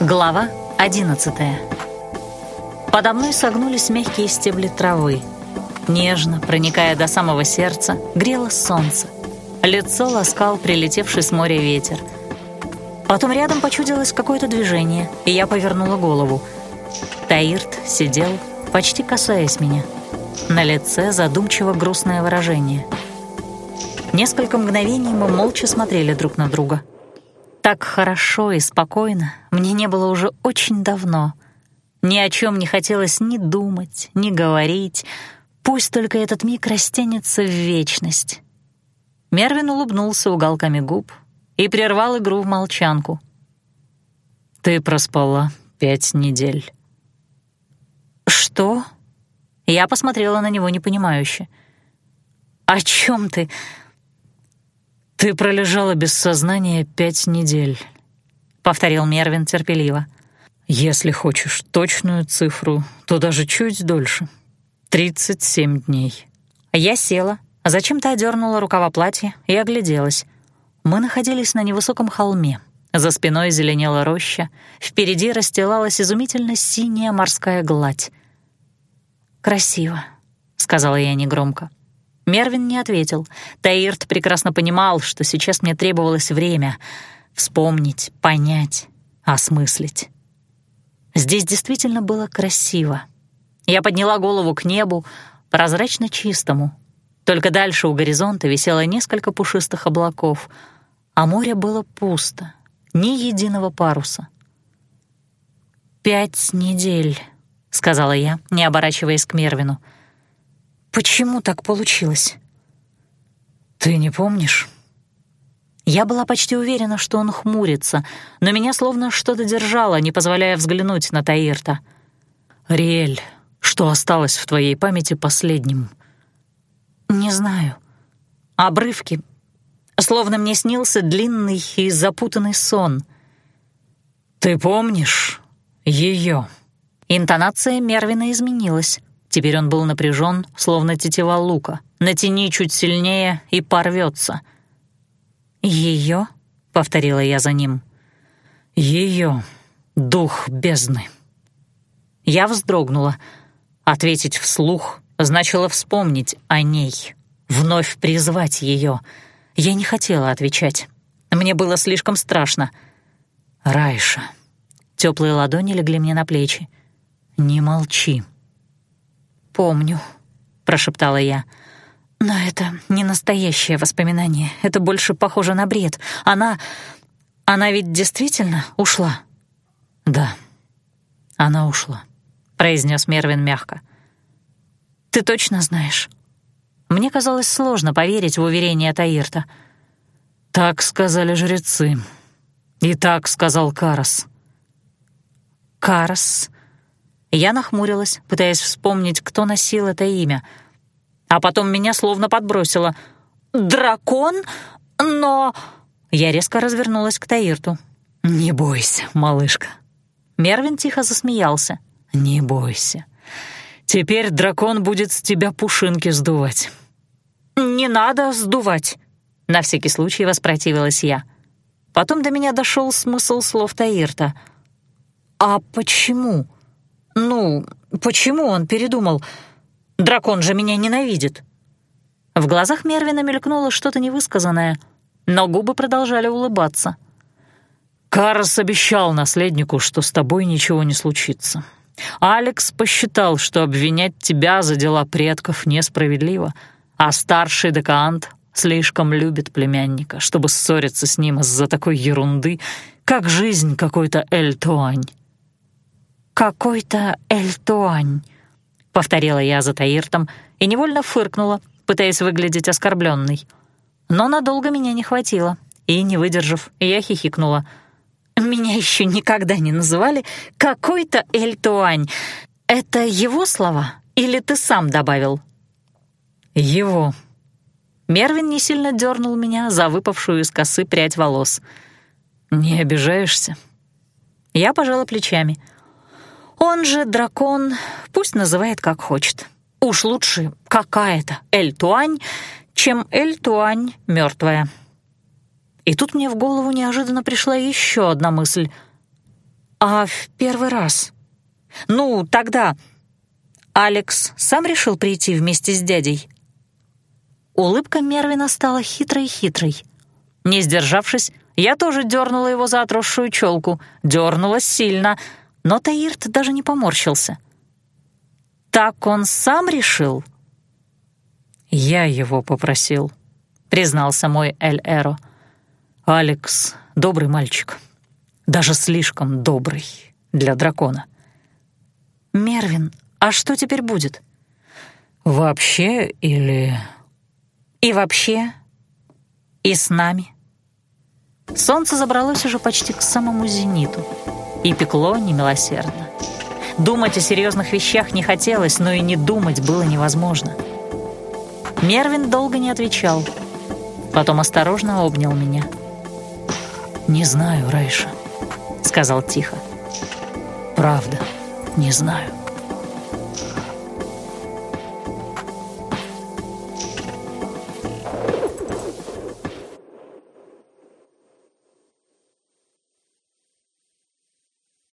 Глава 11 Подо мной согнулись мягкие стебли травы. Нежно, проникая до самого сердца, грело солнце. Лицо ласкал прилетевший с моря ветер. Потом рядом почудилось какое-то движение, и я повернула голову. Таирт сидел, почти касаясь меня. На лице задумчиво грустное выражение. Несколько мгновений мы молча смотрели друг на друга — так хорошо и спокойно мне не было уже очень давно. Ни о чем не хотелось ни думать, ни говорить. Пусть только этот миг растянется в вечность. Мервин улыбнулся уголками губ и прервал игру в молчанку. «Ты проспала пять недель». «Что?» Я посмотрела на него непонимающе. «О чем ты?» «Ты пролежала без сознания пять недель», — повторил Мервин терпеливо. «Если хочешь точную цифру, то даже чуть дольше. Тридцать семь дней». Я села, зачем-то одернула рукава платья и огляделась. Мы находились на невысоком холме. За спиной зеленела роща, впереди расстилалась изумительно синяя морская гладь. «Красиво», — сказала я негромко. Мервин не ответил. Таирт прекрасно понимал, что сейчас мне требовалось время вспомнить, понять, осмыслить. Здесь действительно было красиво. Я подняла голову к небу, прозрачно чистому. Только дальше у горизонта висело несколько пушистых облаков, а море было пусто, ни единого паруса. «Пять недель», — сказала я, не оборачиваясь к Мервину — Почему так получилось? Ты не помнишь? Я была почти уверена, что он хмурится, но меня словно что-то держало, не позволяя взглянуть на Таирта. «Риэль, что осталось в твоей памяти последним?» «Не знаю. Обрывки. Словно мне снился длинный и запутанный сон». «Ты помнишь ее?» Интонация Мервина изменилась. Теперь он был напряжен, словно тетива лука. Натяни чуть сильнее и порвется. Ее? повторила я за ним. Ее, дух бездны. Я вздрогнула. Ответить вслух значило вспомнить о ней, вновь призвать ее. Я не хотела отвечать. Мне было слишком страшно. Райша. Теплые ладони легли мне на плечи. Не молчи помню», — прошептала я. «Но это не настоящее воспоминание. Это больше похоже на бред. Она... Она ведь действительно ушла?» «Да, она ушла», — произнес Мервин мягко. «Ты точно знаешь?» Мне казалось сложно поверить в уверение Таирта. «Так сказали жрецы. И так сказал Карас». «Карас?» Я нахмурилась, пытаясь вспомнить, кто носил это имя. А потом меня словно подбросило. «Дракон? Но...» Я резко развернулась к Таирту. «Не бойся, малышка». Мервин тихо засмеялся. «Не бойся. Теперь дракон будет с тебя пушинки сдувать». «Не надо сдувать», — на всякий случай воспротивилась я. Потом до меня дошел смысл слов Таирта. «А почему?» «Ну, почему он передумал? Дракон же меня ненавидит». В глазах Мервина мелькнуло что-то невысказанное, но губы продолжали улыбаться. «Карас обещал наследнику, что с тобой ничего не случится. Алекс посчитал, что обвинять тебя за дела предков несправедливо, а старший декант слишком любит племянника, чтобы ссориться с ним из-за такой ерунды, как жизнь какой-то Эль-Туань. «Какой-то Эльтуань», — повторила я за Таиртом и невольно фыркнула, пытаясь выглядеть оскорбленной. Но надолго меня не хватило, и, не выдержав, я хихикнула. «Меня еще никогда не называли «какой-то Эльтуань». Это его слова или ты сам добавил?» «Его». Мервин не сильно дернул меня за выпавшую из косы прядь волос. «Не обижаешься?» Я пожала плечами — он же дракон, пусть называет как хочет. Уж лучше какая-то Эль-Туань, чем Эль-Туань мертвая. И тут мне в голову неожиданно пришла еще одна мысль. «А в первый раз? Ну, тогда Алекс сам решил прийти вместе с дядей?» Улыбка Мервина стала хитрой-хитрой. Не сдержавшись, я тоже дернула его за отросшую челку, дернула сильно, но Таирт даже не поморщился. «Так он сам решил?» «Я его попросил», — признался мой Эль-Эро. «Алекс — добрый мальчик, даже слишком добрый для дракона». «Мервин, а что теперь будет?» «Вообще или...» «И вообще? И с нами?» Солнце забралось уже почти к самому зениту и пекло немилосердно. Думать о серьезных вещах не хотелось, но и не думать было невозможно. Мервин долго не отвечал, потом осторожно обнял меня. «Не знаю, Райша», — сказал тихо. «Правда, не знаю».